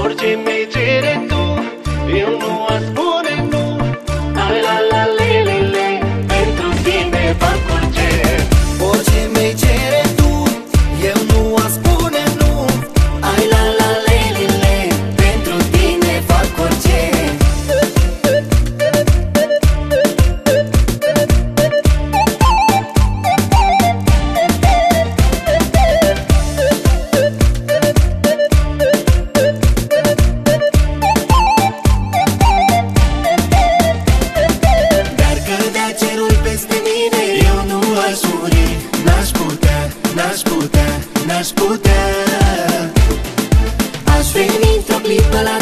Orice mi cere tu, eu nu ascult aș putea. Aș veni într-o clipă la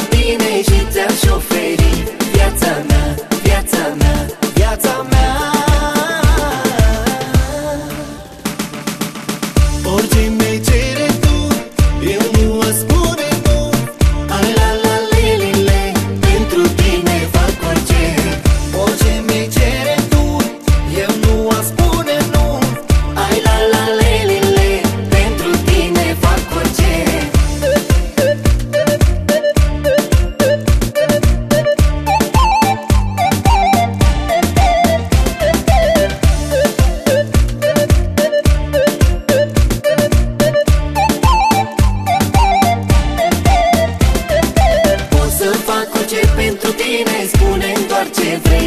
orice vrei.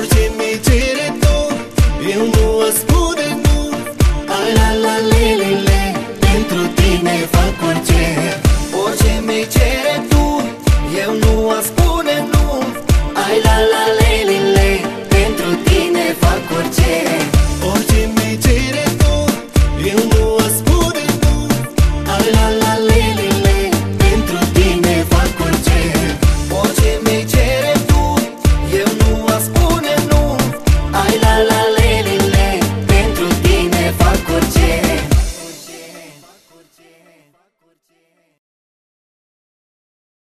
Orice mi cere tu Eu nu o spune nu Ai la la le le le Pentru tine fac orice